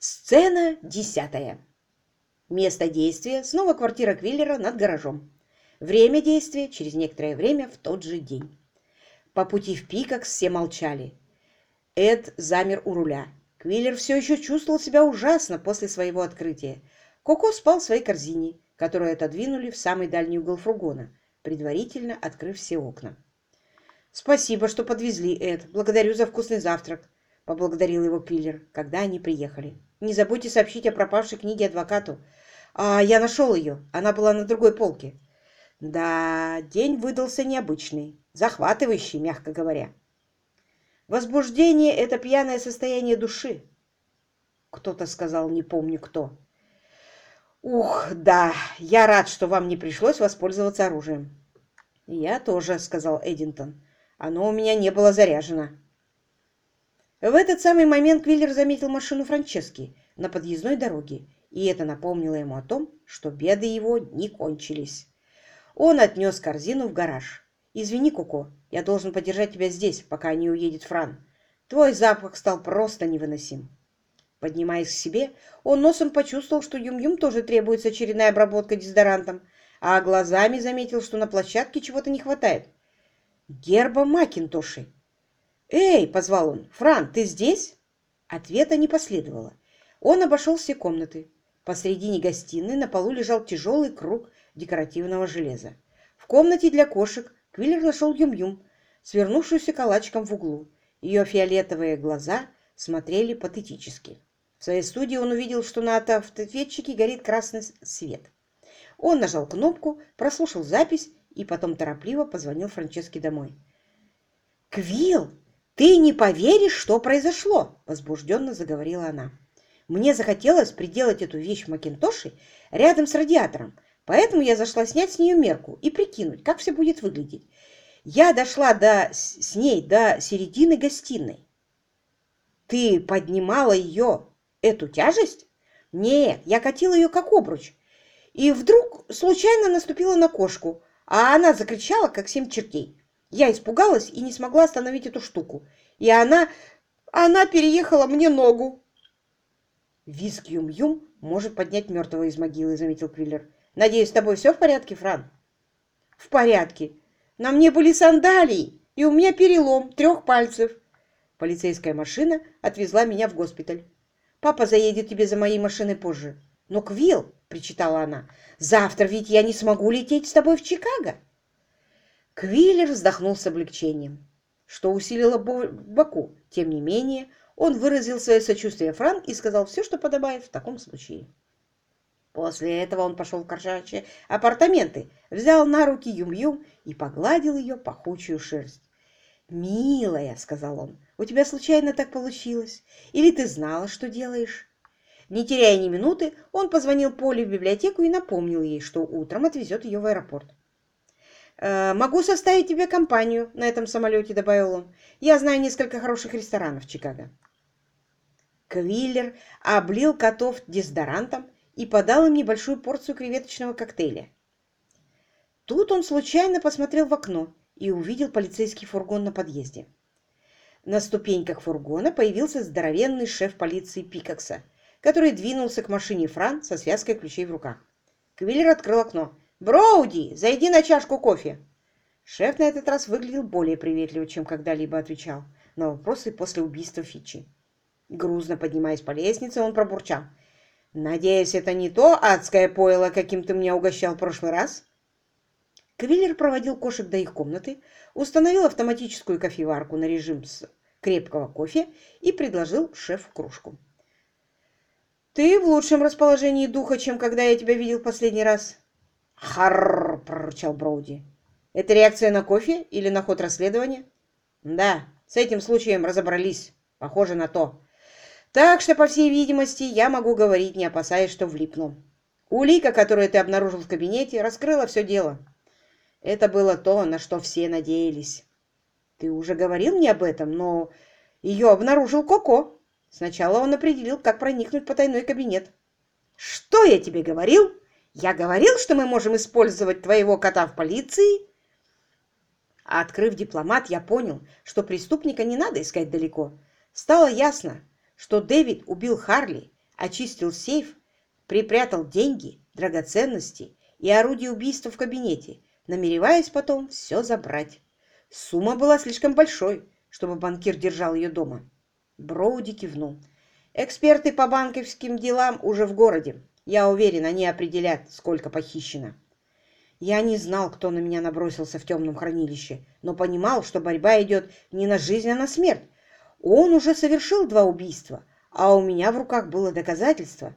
Сцена десятая. Место действия – снова квартира Квиллера над гаражом. Время действия – через некоторое время в тот же день. По пути в Пикакс все молчали. Эд замер у руля. Квиллер все еще чувствовал себя ужасно после своего открытия. Коко спал в своей корзине, которую отодвинули в самый дальний угол фургона, предварительно открыв все окна. «Спасибо, что подвезли, Эд. Благодарю за вкусный завтрак», — поблагодарил его Квиллер, когда они приехали. Не забудьте сообщить о пропавшей книге адвокату. А я нашел ее. Она была на другой полке. Да, день выдался необычный, захватывающий, мягко говоря. Возбуждение — это пьяное состояние души. Кто-то сказал, не помню кто. Ух, да, я рад, что вам не пришлось воспользоваться оружием. Я тоже, сказал Эдинтон. Оно у меня не было заряжено. В этот самый момент Квиллер заметил машину Франчески на подъездной дороге, и это напомнило ему о том, что беды его не кончились. Он отнес корзину в гараж. «Извини, Коко, я должен подержать тебя здесь, пока не уедет Фран. Твой запах стал просто невыносим». Поднимаясь к себе, он носом почувствовал, что Юм-Юм тоже требуется очередная обработка дезодорантом, а глазами заметил, что на площадке чего-то не хватает. Герба Макинтоши. «Эй!» — позвал он. «Фран, ты здесь?» Ответа не последовало. Он обошел все комнаты. Посредине гостиной на полу лежал тяжелый круг декоративного железа. В комнате для кошек Квиллер нашел Юм-Юм, свернувшуюся калачиком в углу. Ее фиолетовые глаза смотрели патетически. В своей студии он увидел, что на автоответчике горит красный свет. Он нажал кнопку, прослушал запись и потом торопливо позвонил Франческе домой. «Квилл, ты не поверишь, что произошло!» – возбужденно заговорила она. «Мне захотелось приделать эту вещь в Макинтоше рядом с радиатором, поэтому я зашла снять с нее мерку и прикинуть, как все будет выглядеть. Я дошла до, с ней до середины гостиной. Ты поднимала ее, эту тяжесть? Нет, я катила ее как обруч. И вдруг случайно наступила на кошку, а она закричала, как семь чертей. Я испугалась и не смогла остановить эту штуку. И она... она переехала мне ногу. Визг Юм-Юм может поднять мертвого из могилы, заметил Квиллер. Надеюсь, с тобой все в порядке, Фран? В порядке. На мне были сандалии, и у меня перелом трех пальцев. Полицейская машина отвезла меня в госпиталь. Папа заедет тебе за моей машиной позже. Но, Квилл, причитала она, завтра ведь я не смогу лететь с тобой в Чикаго. Квиллер вздохнул с облегчением, что усилило боку. Тем не менее, он выразил свое сочувствие Фран и сказал все, что подобает в таком случае. После этого он пошел в кошачьи апартаменты, взял на руки Юм-Юм и погладил ее пахучую шерсть. «Милая», — сказал он, — «у тебя случайно так получилось? Или ты знала, что делаешь?» Не теряя ни минуты, он позвонил Поле в библиотеку и напомнил ей, что утром отвезет ее в аэропорт. «Э, «Могу составить тебе компанию на этом самолете», — добавил он. «Я знаю несколько хороших ресторанов в Чикаго». Квиллер облил котов дезодорантом и подал им небольшую порцию креветочного коктейля. Тут он случайно посмотрел в окно и увидел полицейский фургон на подъезде. На ступеньках фургона появился здоровенный шеф полиции Пикакса, который двинулся к машине Фран со связкой ключей в руках. Квиллер открыл окно. «Броуди, зайди на чашку кофе!» Шеф на этот раз выглядел более приветливо, чем когда-либо отвечал на вопросы после убийства Фичи. Грузно поднимаясь по лестнице, он пробурчал. «Надеюсь, это не то адское пойло, каким ты меня угощал в прошлый раз?» Квиллер проводил кошек до их комнаты, установил автоматическую кофеварку на режим с крепкого кофе и предложил шефу кружку. «Ты в лучшем расположении духа, чем когда я тебя видел последний раз», Харр! прорычал Броуди. Это реакция на кофе или на ход расследования? Да, с этим случаем разобрались. Похоже на то. Так что, по всей видимости, я могу говорить, не опасаясь, что влипну. Улика, которую ты обнаружил в кабинете, раскрыла все дело. Это было то, на что все надеялись. Ты уже говорил мне об этом, но ее обнаружил Коко. Сначала он определил, как проникнуть в потайной кабинет. Что я тебе говорил? Я говорил, что мы можем использовать твоего кота в полиции. А открыв дипломат, я понял, что преступника не надо искать далеко. Стало ясно, что Дэвид убил Харли, очистил сейф, припрятал деньги, драгоценности и орудие убийства в кабинете, намереваясь потом все забрать. Сумма была слишком большой, чтобы банкир держал ее дома. Броуди кивнул. Эксперты по банковским делам уже в городе. Я уверен, они определят, сколько похищено. Я не знал, кто на меня набросился в темном хранилище, но понимал, что борьба идет не на жизнь, а на смерть. Он уже совершил два убийства, а у меня в руках было доказательство.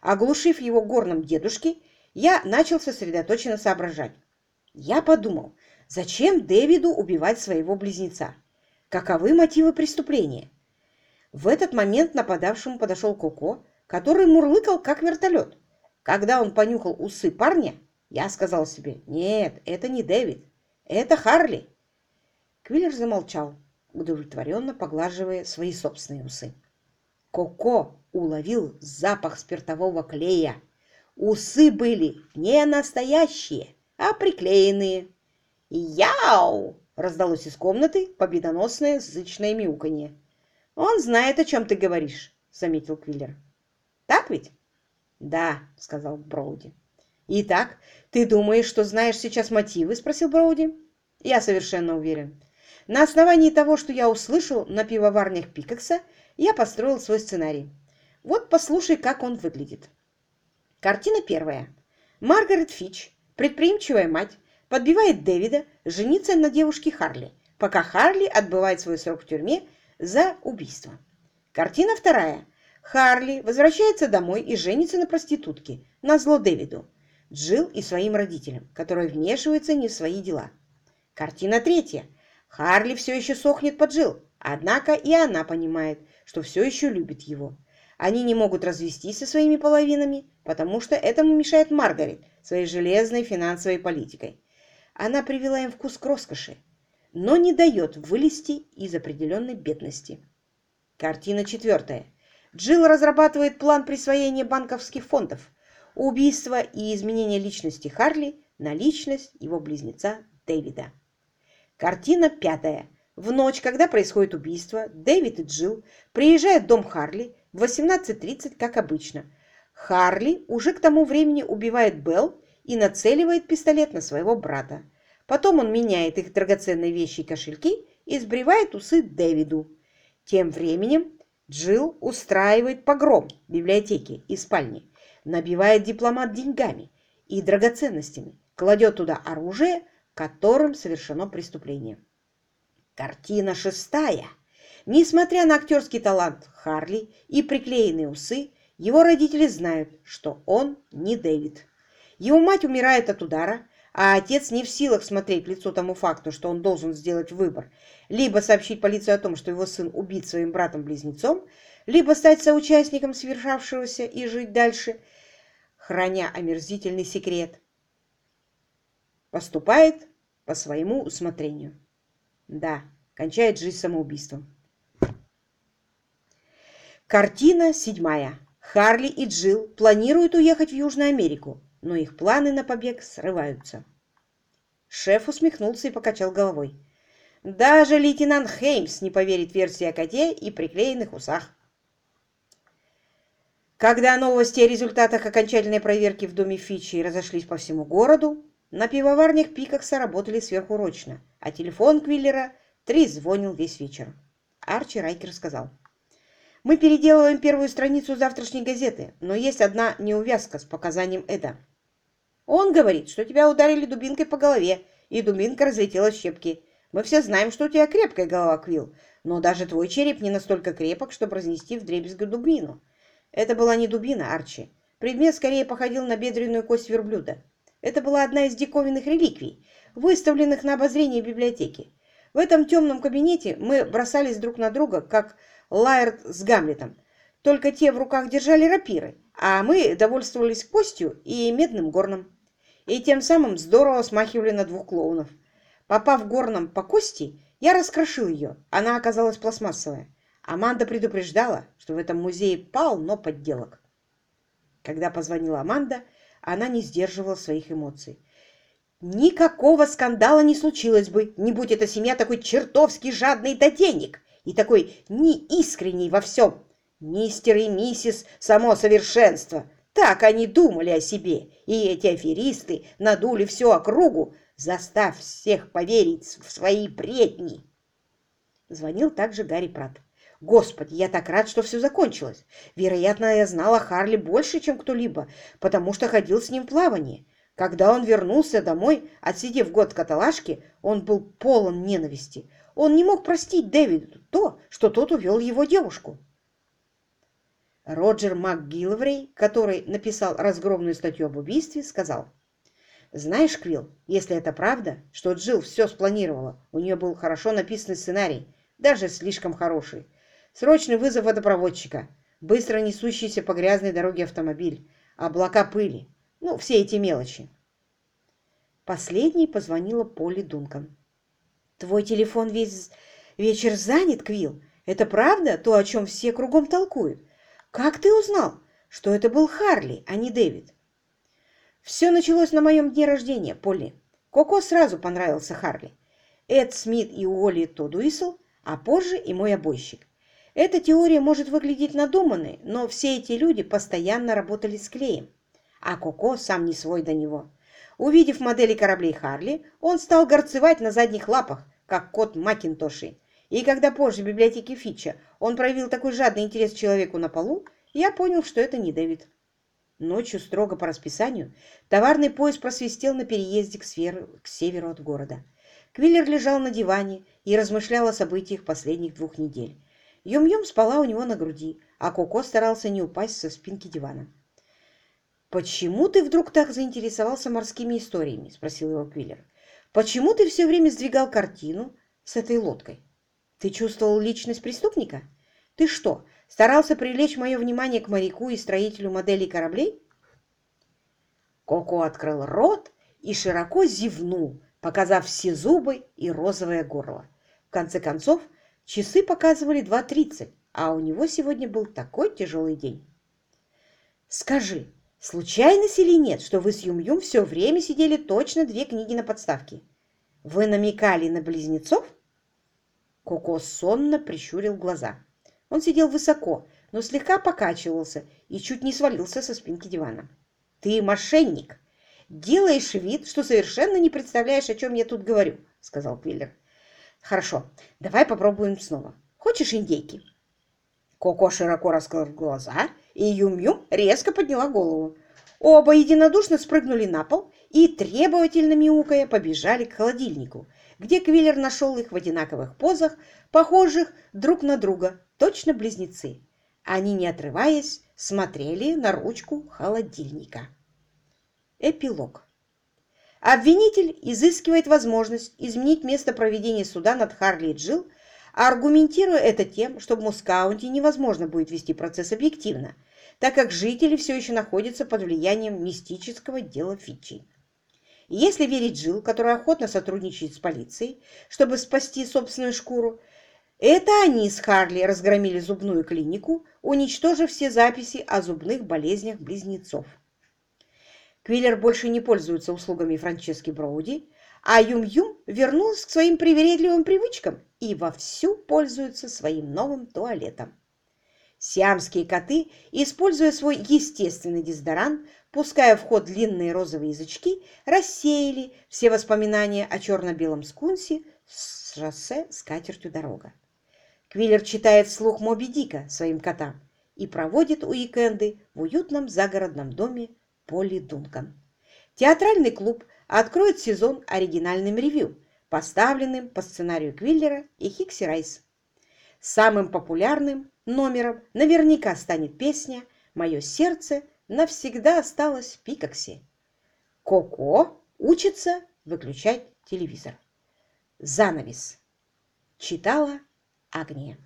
Оглушив его горном дедушке, я начал сосредоточенно соображать. Я подумал, зачем Дэвиду убивать своего близнеца? Каковы мотивы преступления? В этот момент нападавшему подошел Коко, который мурлыкал, как вертолет. Когда он понюхал усы парня, я сказал себе, нет, это не Дэвид, это Харли. Квиллер замолчал, удовлетворенно поглаживая свои собственные усы. Коко уловил запах спиртового клея. Усы были не настоящие, а приклеенные. «Яу!» — раздалось из комнаты победоносное зычное мяуканье. «Он знает, о чем ты говоришь», — заметил Квиллер. «Так ведь?» «Да», — сказал Броуди. «Итак, ты думаешь, что знаешь сейчас мотивы?» — спросил Броуди. «Я совершенно уверен. На основании того, что я услышал на пивоварнях Пикакса, я построил свой сценарий. Вот послушай, как он выглядит. Картина первая. Маргарет Фич, предприимчивая мать, подбивает Дэвида жениться на девушке Харли, пока Харли отбывает свой срок в тюрьме за убийство. Картина вторая. Харли возвращается домой и женится на проститутке, на зло Дэвиду, Джилл и своим родителям, которые вмешиваются не в свои дела. Картина третья. Харли все еще сохнет по Джилл, однако и она понимает, что все еще любит его. Они не могут развестись со своими половинами, потому что этому мешает Маргарет своей железной финансовой политикой. Она привела им вкус к роскоши, но не дает вылезти из определенной бедности. Картина четвертая. Джилл разрабатывает план присвоения банковских фондов, убийства и изменения личности Харли на личность его близнеца Дэвида. Картина пятая. В ночь, когда происходит убийство, Дэвид и Джилл приезжают в дом Харли в 18.30, как обычно. Харли уже к тому времени убивает Белл и нацеливает пистолет на своего брата. Потом он меняет их драгоценные вещи и кошельки и сбривает усы Дэвиду. Тем временем Джилл устраивает погром в библиотеке и спальне, набивает дипломат деньгами и драгоценностями, кладет туда оружие, которым совершено преступление. Картина шестая. Несмотря на актерский талант Харли и приклеенные усы, его родители знают, что он не Дэвид. Его мать умирает от удара, а отец не в силах смотреть в лицо тому факту, что он должен сделать выбор, либо сообщить полиции о том, что его сын убит своим братом-близнецом, либо стать соучастником совершавшегося и жить дальше, храня омерзительный секрет, поступает по своему усмотрению. Да, кончает жизнь самоубийством. Картина седьмая. Харли и Джилл планируют уехать в Южную Америку, но их планы на побег срываются. Шеф усмехнулся и покачал головой. Даже лейтенант Хеймс не поверит версии о коте и приклеенных усах. Когда новости о результатах окончательной проверки в доме Фичи разошлись по всему городу, на пивоварнях Пикакса работали сверхурочно, а телефон Квиллера трезвонил весь вечер. Арчи Райкер сказал. «Мы переделываем первую страницу завтрашней газеты, но есть одна неувязка с показанием Эда. Он говорит, что тебя ударили дубинкой по голове, и дубинка разлетелась в щепки. Мы все знаем, что у тебя крепкая голова, Квилл, но даже твой череп не настолько крепок, чтобы разнести вдребезги дубину. Это была не дубина, Арчи. Предмет скорее походил на бедренную кость верблюда. Это была одна из диковинных реликвий, выставленных на обозрение в библиотеке. В этом темном кабинете мы бросались друг на друга, как Лайерт с Гамлетом. Только те в руках держали рапиры, а мы довольствовались костью и медным горном. И тем самым здорово смахивали на двух клоунов. Попав горном по кости, я раскрошил ее. Она оказалась пластмассовая. Аманда предупреждала, что в этом музее полно подделок. Когда позвонила Аманда, она не сдерживала своих эмоций. Никакого скандала не случилось бы, не будь эта семья такой чертовски жадной до денег и такой неискренней во всем. Мистер и миссис само совершенство. Так они думали о себе, и эти аферисты надули всю округу, застав всех поверить в свои бредни. Звонил также Гарри Пратт. Господи, я так рад, что все закончилось. Вероятно, я знала Харли больше, чем кто-либо, потому что ходил с ним в плавание. Когда он вернулся домой, отсидев год в каталажке, он был полон ненависти. Он не мог простить Дэвиду то, что тот увел его девушку. Роджер МакГилврей, который написал разгромную статью об убийстве, сказал, «Знаешь, Квилл, если это правда, что Джилл все спланировала, у нее был хорошо написанный сценарий, даже слишком хороший. Срочный вызов водопроводчика, быстро несущийся по грязной дороге автомобиль, облака пыли, ну, все эти мелочи». Последней позвонила Полли Дункан. «Твой телефон весь вечер занят, Квилл? Это правда, то, о чем все кругом толкуют?» Как ты узнал, что это был Харли, а не Дэвид? Все началось на моем дне рождения, Полли. Коко сразу понравился Харли. Эд Смит и Уолли Тодуисл, а позже и мой обойщик. Эта теория может выглядеть надуманной, но все эти люди постоянно работали с клеем. А Коко сам не свой до него. Увидев модели кораблей Харли, он стал горцевать на задних лапах, как кот Макинтоши, и когда позже в библиотеке Фитча он проявил такой жадный интерес к человеку на полу, я понял, что это не Дэвид. Ночью, строго по расписанию, товарный поезд просвистел на переезде к, сверу, к северу от города. Квиллер лежал на диване и размышлял о событиях последних двух недель. Юм-Юм спала у него на груди, а Коко старался не упасть со спинки дивана. «Почему ты вдруг так заинтересовался морскими историями?» – спросил его Квиллер. «Почему ты все время сдвигал картину с этой лодкой?» Ты чувствовал личность преступника? Ты что, старался привлечь мое внимание к моряку и строителю моделей кораблей? Коко открыл рот и широко зевнул, показав все зубы и розовое горло. В конце концов, часы показывали 2.30, а у него сегодня был такой тяжелый день. Скажи, случайность или нет, что вы с Юм-Юм все время сидели точно две книги на подставке? Вы намекали на близнецов? Коко сонно прищурил глаза. Он сидел высоко, но слегка покачивался и чуть не свалился со спинки дивана. «Ты мошенник! Делаешь вид, что совершенно не представляешь, о чем я тут говорю», — сказал Квиллер. «Хорошо, давай попробуем снова. Хочешь индейки?» Коко широко раскрыл глаза, и Юм-Юм резко подняла голову. Оба единодушно спрыгнули на пол и, требовательно мяукая, побежали к холодильнику, где Квиллер нашел их в одинаковых позах, похожих друг на друга, точно близнецы. Они, не отрываясь, смотрели на ручку холодильника. Эпилог. Обвинитель изыскивает возможность изменить место проведения суда над Харли и Джилл, аргументируя это тем, что в Мускаунте невозможно будет вести процесс объективно, так как жители все еще находятся под влиянием мистического дела Фитчи. Если верить Джилл, которая охотно сотрудничает с полицией, чтобы спасти собственную шкуру, это они с Харли разгромили зубную клинику, уничтожив все записи о зубных болезнях близнецов. Квиллер больше не пользуется услугами Франчески Броуди, а Юм-Юм вернулась к своим привередливым привычкам и вовсю пользуется своим новым туалетом. Сиамские коты, используя свой естественный дезодорант, пуская в ход длинные розовые язычки, рассеяли все воспоминания о черно-белом скунсе с шоссе с катертью дорога. Квиллер читает вслух Моби Дика своим котам и проводит уикенды в уютном загородном доме Полли Дункан. Театральный клуб откроет сезон оригинальным ревью, поставленным по сценарию Квиллера и Хикси Райс. Самым популярным номером наверняка станет песня «Мое сердце навсегда осталось в Пикоксе». Коко учится выключать телевизор. Занавес. Читала Агния.